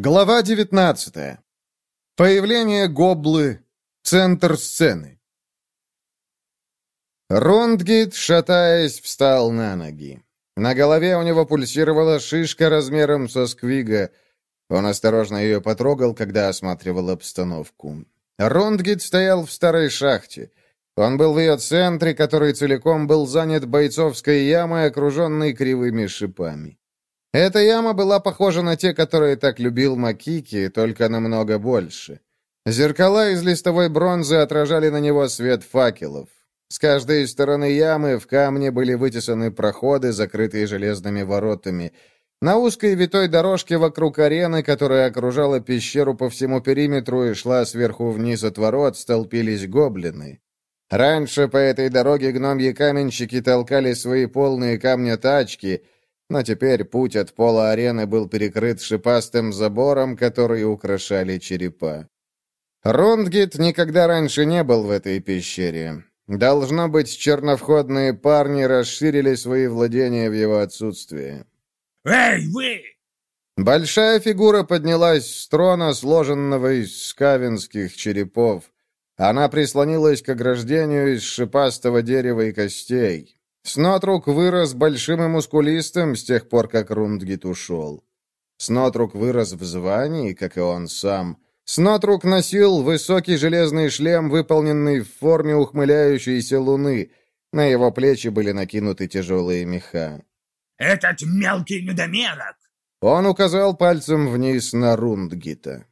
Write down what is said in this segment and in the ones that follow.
Глава 19. Появление гоблы. Центр сцены. Рундгит, шатаясь, встал на ноги. На голове у него пульсировала шишка размером со сквига. Он осторожно ее потрогал, когда осматривал обстановку. Рундгит стоял в старой шахте. Он был в ее центре, который целиком был занят бойцовской ямой, окруженной кривыми шипами. Эта яма была похожа на те, которые так любил Макики, только намного больше. Зеркала из листовой бронзы отражали на него свет факелов. С каждой стороны ямы в камне были вытесаны проходы, закрытые железными воротами. На узкой витой дорожке вокруг арены, которая окружала пещеру по всему периметру и шла сверху вниз от ворот, столпились гоблины. Раньше по этой дороге гномьи каменщики толкали свои полные камня тачки — но теперь путь от пола арены был перекрыт шипастым забором, который украшали черепа. Рондгит никогда раньше не был в этой пещере. Должно быть, черновходные парни расширили свои владения в его отсутствие. «Эй, вы!» Большая фигура поднялась с трона, сложенного из скавинских черепов. Она прислонилась к ограждению из шипастого дерева и костей. Снотрук вырос большим и мускулистым с тех пор, как Рундгит ушел. Снотрук вырос в звании, как и он сам. Снотрук носил высокий железный шлем, выполненный в форме ухмыляющейся луны. На его плечи были накинуты тяжелые меха. «Этот мелкий недомерок!» Он указал пальцем вниз на Рундгита.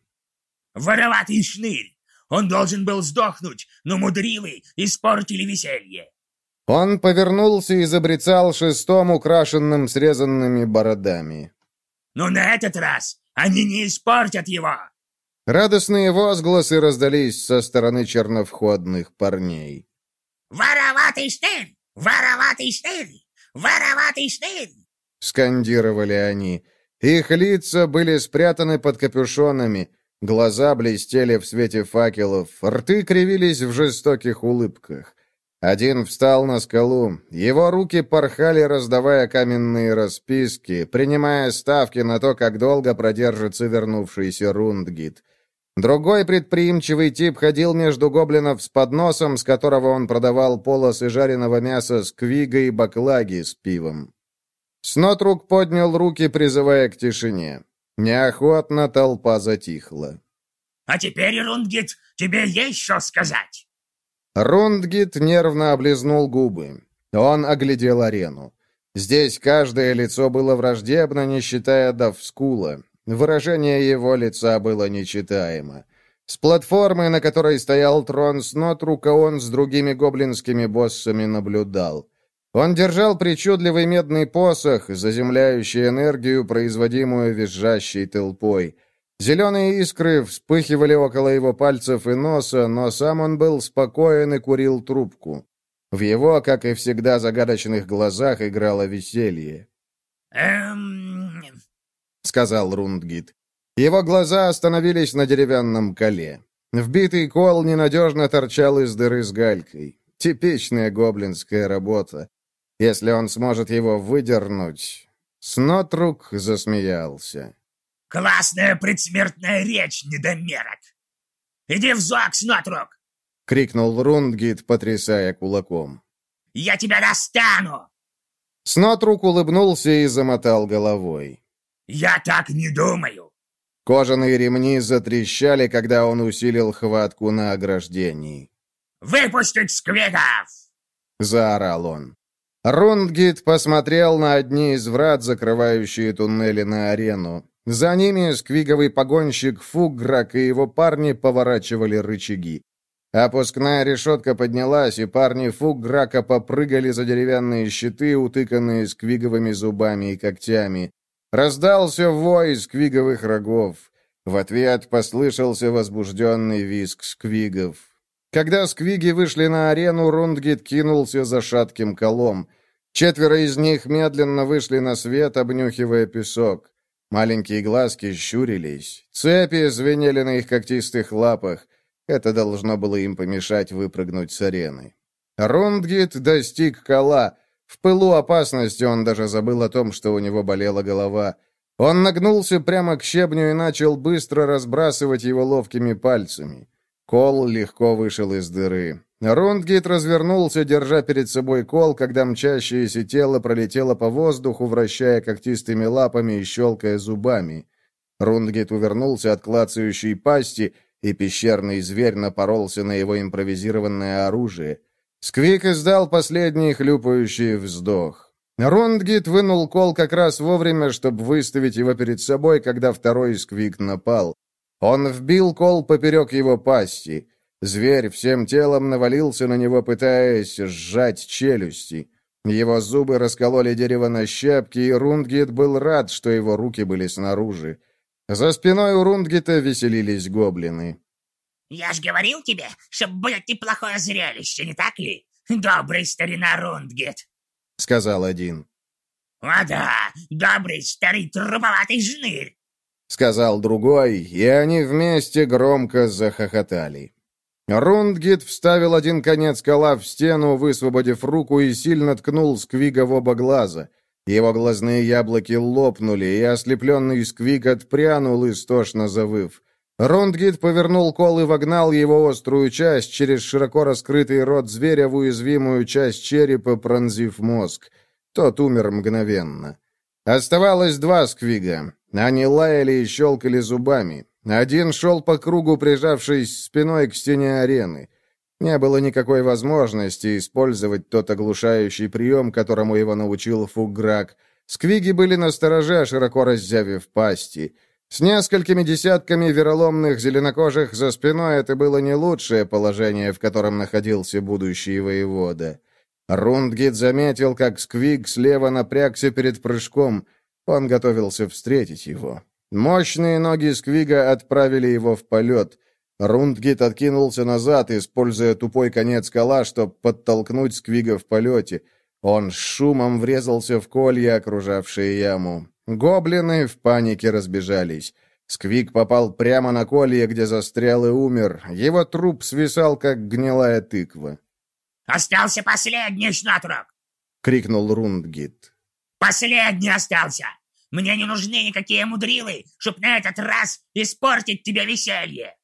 «Вороватый шнырь! Он должен был сдохнуть, но мудривый испортили веселье!» Он повернулся и забрецал шестом, украшенным срезанными бородами. «Ну, на этот раз они не испортят его!» Радостные возгласы раздались со стороны черновходных парней. «Вороватый штырь! Вороватый штырь! Вороватый штырь!» Скандировали они. Их лица были спрятаны под капюшонами, глаза блестели в свете факелов, рты кривились в жестоких улыбках. Один встал на скалу. Его руки порхали, раздавая каменные расписки, принимая ставки на то, как долго продержится вернувшийся Рундгит. Другой предприимчивый тип ходил между гоблинов с подносом, с которого он продавал полосы жареного мяса с квигой и баклаги с пивом. Снотрук поднял руки, призывая к тишине. Неохотно толпа затихла. «А теперь, Рундгит, тебе есть что сказать?» Рундгит нервно облизнул губы. Он оглядел арену. Здесь каждое лицо было враждебно, не считая Давскула. Выражение его лица было нечитаемо. С платформы, на которой стоял трон Снотрука, он с другими гоблинскими боссами наблюдал. Он держал причудливый медный посох, заземляющий энергию, производимую визжащей толпой. Зеленые искры вспыхивали около его пальцев и носа, но сам он был спокоен и курил трубку. В его, как и всегда, загадочных глазах играло веселье. «Эм...» — сказал Рундгит. Его глаза остановились на деревянном коле. Вбитый кол ненадежно торчал из дыры с галькой. Типичная гоблинская работа. Если он сможет его выдернуть... Снотрук засмеялся. Классная предсмертная речь, недомерок! Иди в ЗОК, Снотрук!» — крикнул Рундгит, потрясая кулаком. «Я тебя достану!» Снотрук улыбнулся и замотал головой. «Я так не думаю!» Кожаные ремни затрещали, когда он усилил хватку на ограждении. «Выпустить сквегов!» — заорал он. Рундгит посмотрел на одни из врат, закрывающие туннели на арену. За ними сквиговый погонщик Фуграк и его парни поворачивали рычаги. Опускная решетка поднялась, и парни Фуграка попрыгали за деревянные щиты, утыканные сквиговыми зубами и когтями. Раздался вой сквиговых рогов. В ответ послышался возбужденный визг сквигов. Когда сквиги вышли на арену, Рундгит кинулся за шатким колом. Четверо из них медленно вышли на свет, обнюхивая песок. Маленькие глазки щурились, цепи звенели на их когтистых лапах. Это должно было им помешать выпрыгнуть с арены. Рундгит достиг кола. В пылу опасности он даже забыл о том, что у него болела голова. Он нагнулся прямо к щебню и начал быстро разбрасывать его ловкими пальцами. Кол легко вышел из дыры. Рундгит развернулся, держа перед собой кол, когда мчащееся тело пролетело по воздуху, вращая когтистыми лапами и щелкая зубами. Рундгит увернулся от клацающей пасти, и пещерный зверь напоролся на его импровизированное оружие. Сквик издал последний хлюпающий вздох. Рундгит вынул кол как раз вовремя, чтобы выставить его перед собой, когда второй сквик напал. Он вбил кол поперек его пасти. Зверь всем телом навалился на него, пытаясь сжать челюсти. Его зубы раскололи дерево на щепки, и Рундгит был рад, что его руки были снаружи. За спиной у Рундгита веселились гоблины. «Я ж говорил тебе, что будет неплохое зрелище, не так ли? Добрый старина Рундгит!» — сказал один. «О да, добрый старый труповатый жнырь!» — сказал другой, и они вместе громко захохотали. Рундгит вставил один конец кола в стену, высвободив руку и сильно ткнул Сквига в оба глаза. Его глазные яблоки лопнули, и ослепленный Сквиг отпрянул, истошно завыв. Рундгит повернул кол и вогнал его острую часть через широко раскрытый рот зверя в уязвимую часть черепа, пронзив мозг. Тот умер мгновенно. Оставалось два сквига. Они лаяли и щелкали зубами. Один шел по кругу, прижавшись спиной к стене арены. Не было никакой возможности использовать тот оглушающий прием, которому его научил Фуграк. Сквиги были на стороже, широко раззявив пасти. С несколькими десятками вероломных зеленокожих за спиной это было не лучшее положение, в котором находился будущий воевода. Рундгит заметил, как Сквиг слева напрягся перед прыжком. Он готовился встретить его. Мощные ноги Сквига отправили его в полет. Рундгит откинулся назад, используя тупой конец кола, чтобы подтолкнуть Сквига в полете. Он с шумом врезался в колья, окружавшие яму. Гоблины в панике разбежались. Сквик попал прямо на колье, где застрял и умер. Его труп свисал, как гнилая тыква. «Остался последний шнатрок!» — крикнул Рундгит. «Последний остался! Мне не нужны никакие мудрилы, чтоб на этот раз испортить тебе веселье!»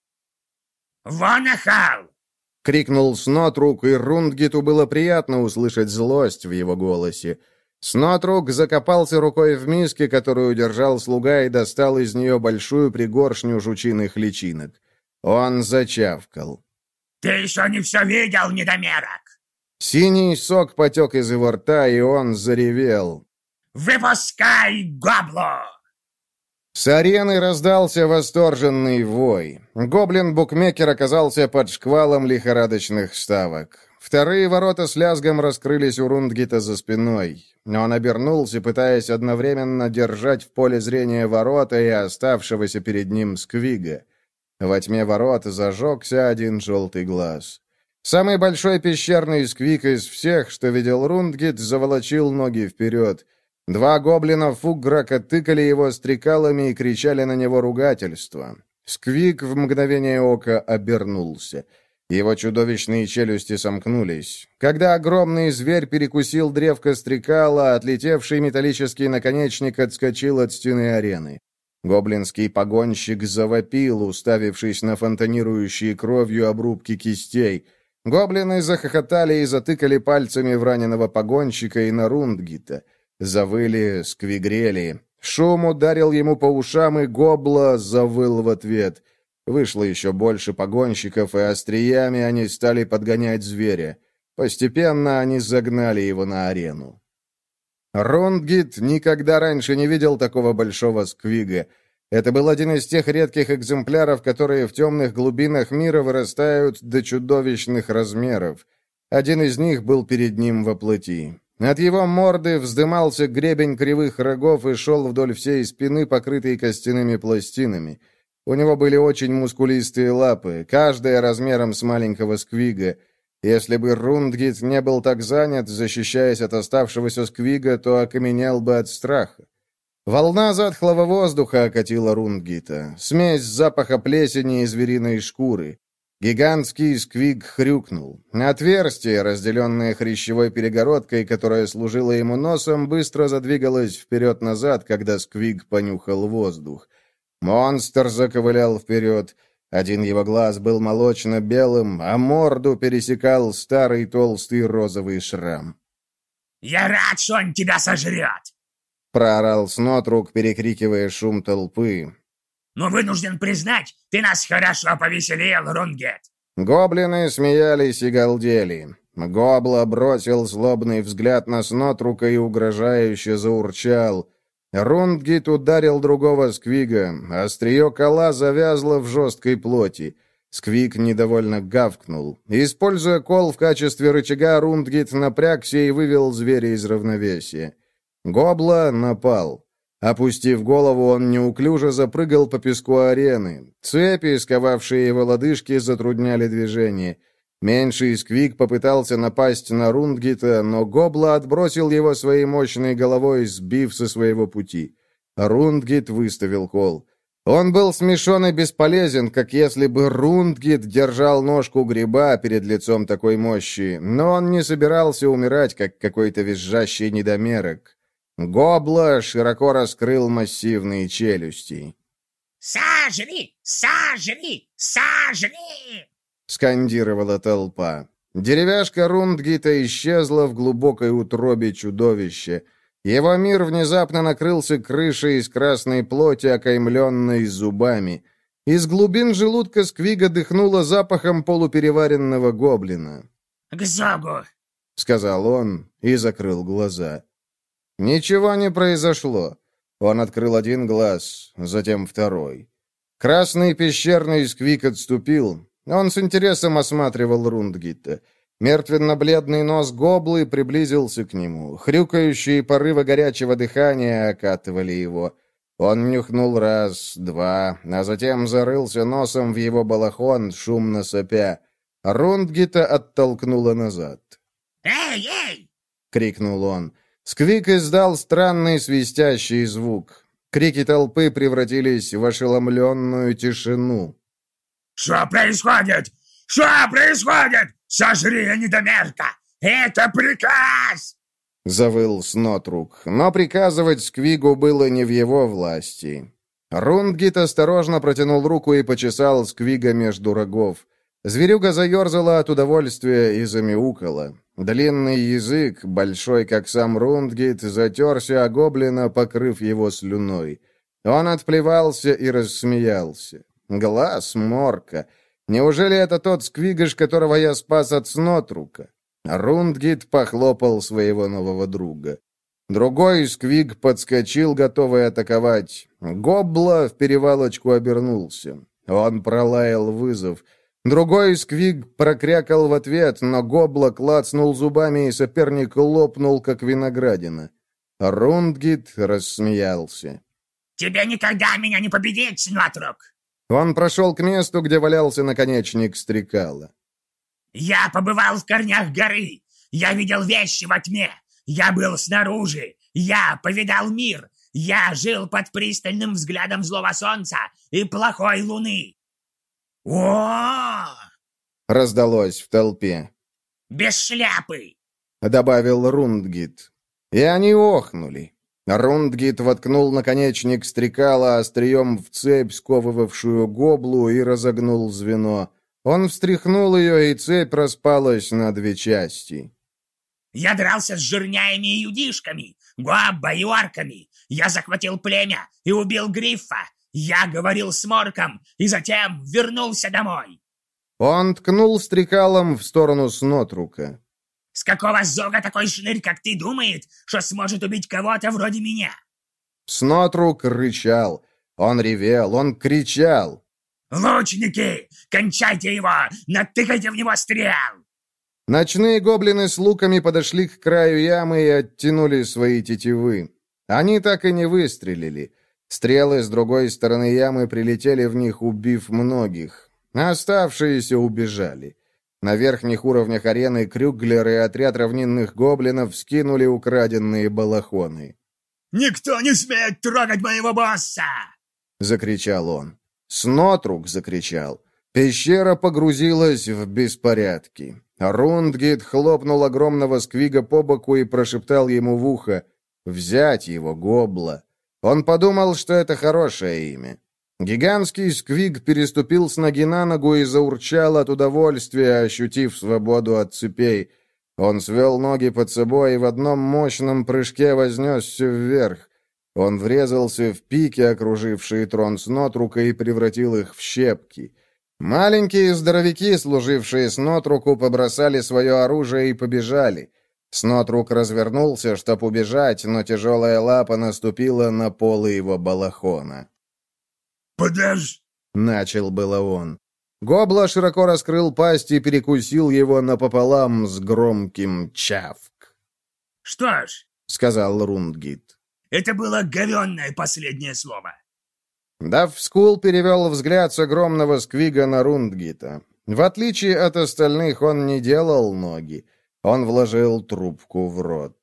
«Вон ахал!» — крикнул Снотрук, и Рундгиту было приятно услышать злость в его голосе. Снотрук закопался рукой в миске, которую держал слуга, и достал из нее большую пригоршню жучиных личинок. Он зачавкал. «Ты еще не все видел, недомерок!» Синий сок потек из его рта, и он заревел. «Выпускай гобло!» С арены раздался восторженный вой. Гоблин-букмекер оказался под шквалом лихорадочных ставок. Вторые ворота с лязгом раскрылись у Рундгита за спиной. Он обернулся, пытаясь одновременно держать в поле зрения ворота и оставшегося перед ним сквига. Во тьме ворот зажегся один желтый глаз. Самый большой пещерный сквик из всех, что видел Рундгит, заволочил ноги вперед. Два гоблина Фуграка тыкали его стрекалами и кричали на него ругательства. Сквик в мгновение ока обернулся — его чудовищные челюсти сомкнулись. Когда огромный зверь перекусил древко стрекала, отлетевший металлический наконечник отскочил от стены арены. Гоблинский погонщик завопил, уставившись на фонтанирующие кровью обрубки кистей. Гоблины захохотали и затыкали пальцами в раненого погонщика и на Рундгита. Завыли, сквигрели. Шум ударил ему по ушам, и гобла завыл в ответ. Вышло еще больше погонщиков, и остриями они стали подгонять зверя. Постепенно они загнали его на арену. Рондгит никогда раньше не видел такого большого сквига. Это был один из тех редких экземпляров, которые в темных глубинах мира вырастают до чудовищных размеров. Один из них был перед ним во плоти. От его морды вздымался гребень кривых рогов и шел вдоль всей спины, покрытой костяными пластинами — у него были очень мускулистые лапы, каждая размером с маленького сквига. Если бы Рундгит не был так занят, защищаясь от оставшегося сквига, то окаменел бы от страха. Волна затхлого воздуха окатила Рундгита, смесь запаха плесени и звериной шкуры. Гигантский сквиг хрюкнул. Отверстие, разделенное хрящевой перегородкой, которая служила ему носом, быстро задвигалось вперед-назад, когда сквиг понюхал воздух. Монстр заковылял вперед. Один его глаз был молочно-белым, а морду пересекал старый толстый розовый шрам. «Я рад, что он тебя сожрет!» — проорал Снотрук, перекрикивая шум толпы. «Но вынужден признать, ты нас хорошо повеселил, Рунгет!» Гоблины смеялись и галдели. Гобла бросил злобный взгляд на Снотрука и угрожающе заурчал. Рундгит ударил другого сквига. Острие кола завязло в жесткой плоти. Сквик недовольно гавкнул. Используя кол в качестве рычага, Рундгит напрягся и вывел зверя из равновесия. Гобла напал. Опустив голову, он неуклюже запрыгал по песку арены. Цепи, сковавшие его лодыжки, затрудняли движение. Меньший сквик попытался напасть на Рундгита, но Гобла отбросил его своей мощной головой, сбив со своего пути. Рундгит выставил кол. Он был смешон и бесполезен, как если бы Рундгит держал ножку гриба перед лицом такой мощи, но он не собирался умирать, как какой-то визжащий недомерок. Гобла широко раскрыл массивные челюсти. «Сожри! Сожри! Сожри!» — скандировала толпа. Деревяшка Рундгита исчезла в глубокой утробе чудовища. Его мир внезапно накрылся крышей из красной плоти, окаймленной зубами. Из глубин желудка Сквига дыхнуло запахом полупереваренного гоблина. «К зогу!» — сказал он и закрыл глаза. Ничего не произошло. Он открыл один глаз, затем второй. Красный пещерный сквик отступил. Он с интересом осматривал Рундгита. Мертвенно-бледный нос гоблы приблизился к нему. Хрюкающие порывы горячего дыхания окатывали его. Он нюхнул раз, два, а затем зарылся носом в его балахон, шумно сопя. Рундгита оттолкнула назад. «Эй, эй!» — крикнул он. Сквик издал странный свистящий звук. Крики толпы превратились в ошеломленную тишину. «Что происходит? Что происходит? Сожри, недомерка! Это приказ!» Завыл Снотрук, но приказывать Сквигу было не в его власти. Рундгит осторожно протянул руку и почесал Сквига между рогов. Зверюга заерзала от удовольствия и замяукала. Длинный язык, большой как сам Рундгит, затерся о гоблина, покрыв его слюной. Он отплевался и рассмеялся. Глаз морка. Неужели это тот сквигаш, которого я спас от снотрука? Рундгит похлопал своего нового друга. Другой сквиг подскочил, готовый атаковать. Гобла в перевалочку обернулся. Он пролаял вызов — Другой сквиг прокрякал в ответ, но гобла клацнул зубами, и соперник лопнул, как виноградина. Рундгит рассмеялся. «Тебе никогда меня не победить, Снотрук!» Он прошел к месту, где валялся наконечник стрекала. «Я побывал в корнях горы. Я видел вещи во тьме. Я был снаружи. Я повидал мир. Я жил под пристальным взглядом злого солнца и плохой луны. «О!» — раздалось в толпе. «Без шляпы!» — добавил Рундгит. И они охнули. Рундгит воткнул наконечник стрекала острием в цепь, сковывавшую гоблу, и разогнул звено. Он встряхнул ее, и цепь распалась на две части. «Я дрался с жирняями и юдишками, гуабба и орками. Я захватил племя и убил Гриффа. Я говорил с Морком и затем вернулся домой. Он ткнул стрекалом в сторону Снотрука. С какого зога такой шнырь, как ты, думает, что сможет убить кого-то вроде меня? Снотрук рычал. Он ревел, он кричал. «Лучники! Кончайте его! Натыкайте в него стрел!» Ночные гоблины с луками подошли к краю ямы и оттянули свои тетивы. Они так и не выстрелили. Стрелы с другой стороны ямы прилетели в них, убив многих. Оставшиеся убежали. На верхних уровнях арены Крюглер и отряд равнинных гоблинов скинули украденные балахоны. «Никто не смеет трогать моего босса!» — закричал он. Снотрук закричал. Пещера погрузилась в беспорядки. Рундгит хлопнул огромного сквига по боку и прошептал ему в ухо «Взять его, гобла». Он подумал, что это хорошее имя. Гигантский сквиг переступил с ноги на ногу и заурчал от удовольствия, ощутив свободу от цепей. Он свел ноги под собой и в одном мощном прыжке вознесся вверх. Он врезался в пики, окружившие трон Снотрука, и превратил их в щепки. Маленькие здоровяки, служившие Снотруку, побросали свое оружие и побежали. Снотрук развернулся, чтоб убежать, но тяжелая лапа наступила на полы его балахона. «Подожди!» — начал было он. Гобла широко раскрыл пасть и перекусил его напополам с громким чавк. «Что ж», — сказал Рундгит, — «это было говенное последнее слово». Давскул перевел взгляд с огромного сквига на Рундгита. В отличие от остальных, он не делал ноги. Он вложил трубку в рот.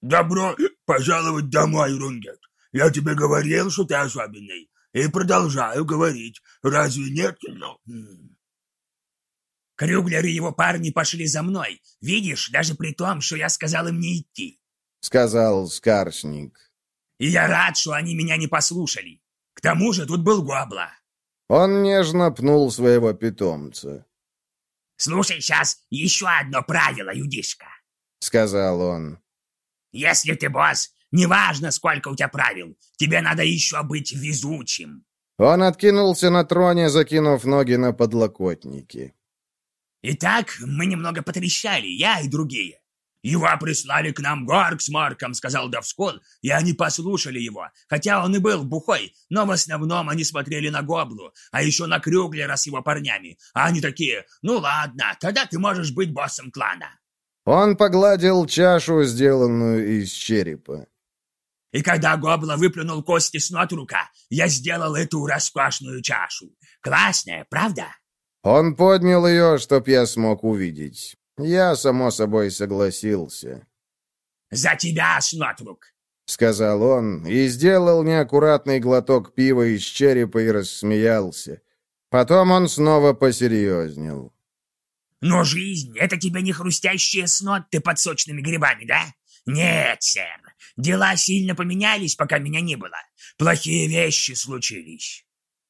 «Добро пожаловать домой, Рунгет. Я тебе говорил, что ты особенный. И продолжаю говорить. Разве нет? Ну...» Крюглер и его парни пошли за мной. Видишь, даже при том, что я сказал им не идти. — сказал Скарсник. «И я рад, что они меня не послушали. К тому же тут был Гобла». Он нежно пнул своего питомца. «Слушай сейчас еще одно правило, Юдишка», — сказал он. «Если ты босс, неважно, сколько у тебя правил, тебе надо еще быть везучим». Он откинулся на троне, закинув ноги на подлокотники. «Итак, мы немного потрещали, я и другие. Его прислали к нам Горг с Марком, сказал Давскол, и они послушали его, хотя он и был бухой, но в основном они смотрели на Гоблу, а еще на Крюглера с его парнями, а они такие, ну ладно, тогда ты можешь быть боссом клана». Он погладил чашу, сделанную из черепа. И когда Гобла выплюнул кости с нотрука, я сделал эту роскошную чашу. Классная, правда? Он поднял ее, чтоб я смог увидеть. Я, само собой, согласился. «За тебя, Снотрук!» — сказал он, и сделал неаккуратный глоток пива из черепа и рассмеялся. Потом он снова посерьезнел. «Но жизнь — это тебе не хрустящие сноты под сочными грибами, да? Нет, сэр, дела сильно поменялись, пока меня не было. Плохие вещи случились».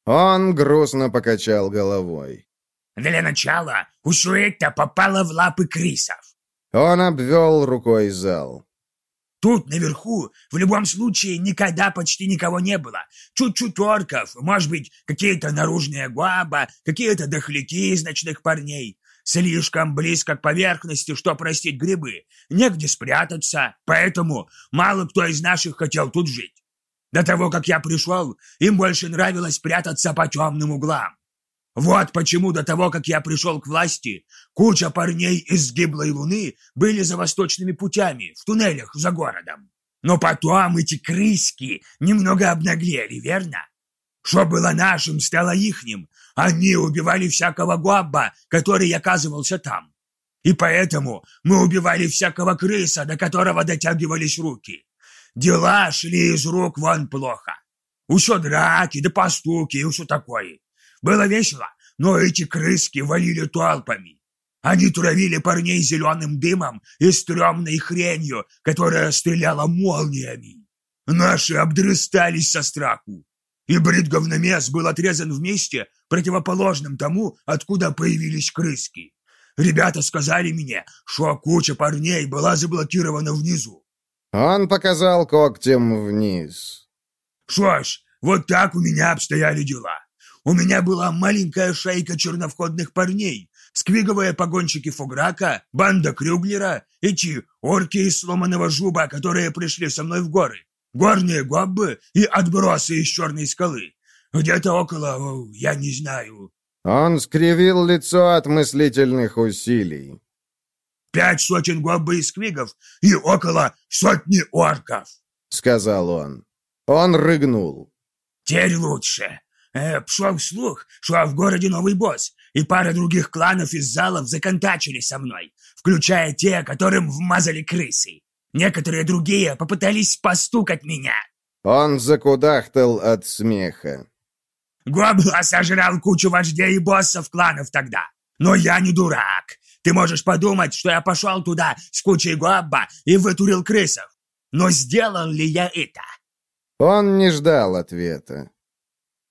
Он грустно покачал головой. Для начала Усуэта попала в лапы крисов. Он обвел рукой зал. Тут наверху в любом случае никогда почти никого не было. Чуть-чуть орков, может быть, какие-то наружные гуаба, какие-то дохляки из ночных парней. Слишком близко к поверхности, что простить грибы. Негде спрятаться, поэтому мало кто из наших хотел тут жить. До того, как я пришел, им больше нравилось прятаться по темным углам. Вот почему до того, как я пришел к власти, куча парней из гиблой луны были за восточными путями, в туннелях за городом. Но потом эти крыски немного обнаглели, верно? Что было нашим, стало ихним. Они убивали всякого гобба, который оказывался там. И поэтому мы убивали всякого крыса, до которого дотягивались руки. Дела шли из рук вон плохо. Усё драки, да постуки и все такое. Было весело, но эти крыски валили толпами. Они травили парней зеленым дымом и стрёмной хренью, которая стреляла молниями. Наши обдрыстались со страху. И бритговномес был отрезан в месте, противоположном тому, откуда появились крыски. Ребята сказали мне, что куча парней была заблокирована внизу. Он показал когтем вниз. Что ж, вот так у меня обстояли дела. У меня была маленькая шайка черновходных парней, сквиговые погонщики Фуграка, банда Крюглера, эти орки из сломанного жуба, которые пришли со мной в горы, горные гоббы и отбросы из черной скалы. Где-то около, я не знаю. Он скривил лицо от мыслительных усилий. Пять сотен гоббы и сквигов и около сотни орков, сказал он. Он рыгнул. Теперь лучше. Э, пшел слух, что в городе новый босс, и пара других кланов из залов законтачили со мной, включая те, которым вмазали крысы. Некоторые другие попытались постукать меня. Он закудахтал от смеха. Гобла сожрал кучу вождей и боссов кланов тогда. Но я не дурак. Ты можешь подумать, что я пошел туда с кучей гобба и вытурил крысов. Но сделал ли я это? Он не ждал ответа.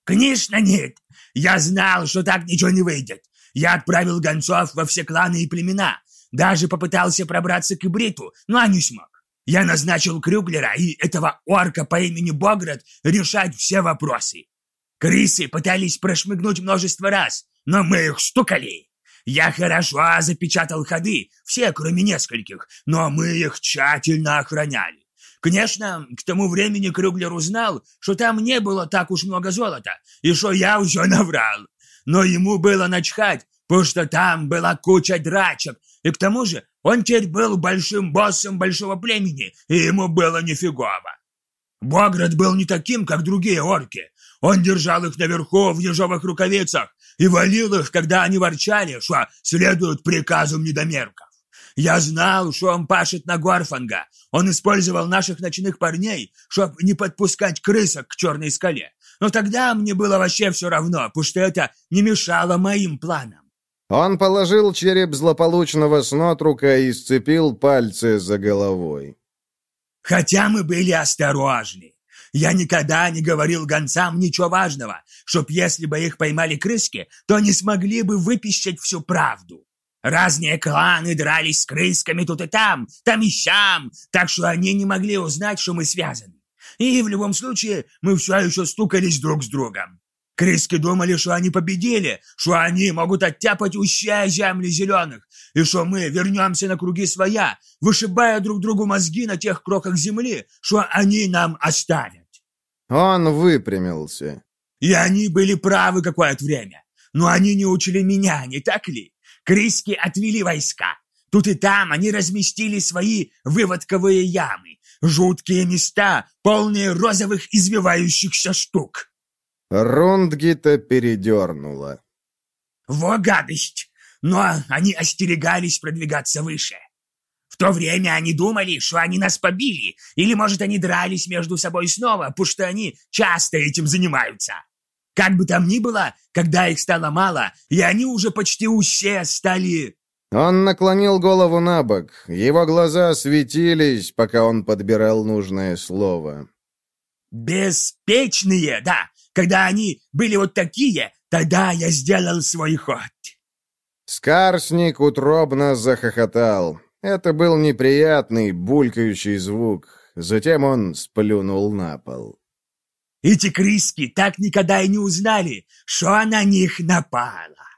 Конечно, нет. Я знал, что так ничего не выйдет. Я отправил гонцов во все кланы и племена. Даже попытался пробраться к Ибриту, но не смог. Я назначил Крюглера и этого орка по имени Боград решать все вопросы. Крысы пытались прошмыгнуть множество раз, но мы их стукали. Я хорошо запечатал ходы, все, кроме нескольких, но мы их тщательно охраняли. Конечно, к тому времени Крюглер узнал, что там не было так уж много золота, и что я все наврал. Но ему было начхать, потому что там была куча драчек, и к тому же он теперь был большим боссом большого племени, и ему было нифигово. Боград был не таким, как другие орки. Он держал их наверху в ежовых рукавицах и валил их, когда они ворчали, что следуют приказам недомерков. Я знал, что он пашет на Горфанга. Он использовал наших ночных парней, чтобы не подпускать крысок к черной скале. Но тогда мне было вообще все равно, потому что это не мешало моим планам. Он положил череп злополучного снотрука и сцепил пальцы за головой. Хотя мы были осторожны. Я никогда не говорил гонцам ничего важного, чтоб если бы их поймали крыски, то они смогли бы выпищать всю правду. Разные кланы дрались с крысками тут и там, там и сям, так что они не могли узнать, что мы связаны. И в любом случае мы все еще стукались друг с другом. Крыски думали, что они победили, что они могут оттяпать ущая земли зеленых, и что мы вернемся на круги своя, вышибая друг другу мозги на тех кроках земли, что они нам оставят. Он выпрямился. И они были правы какое-то время. Но они не учили меня, не так ли? Криски отвели войска. Тут и там они разместили свои выводковые ямы. Жуткие места, полные розовых извивающихся штук. Рундгита передернула. Во гадость! Но они остерегались продвигаться выше. В то время они думали, что они нас побили, или, может, они дрались между собой снова, потому что они часто этим занимаются. Как бы там ни было, когда их стало мало, и они уже почти все стали... Он наклонил голову на бок. Его глаза светились, пока он подбирал нужное слово. «Беспечные, да. Когда они были вот такие, тогда я сделал свой ход». Скарсник утробно захохотал. Это был неприятный, булькающий звук. Затем он сплюнул на пол. Эти крыски так никогда и не узнали, что на них напала.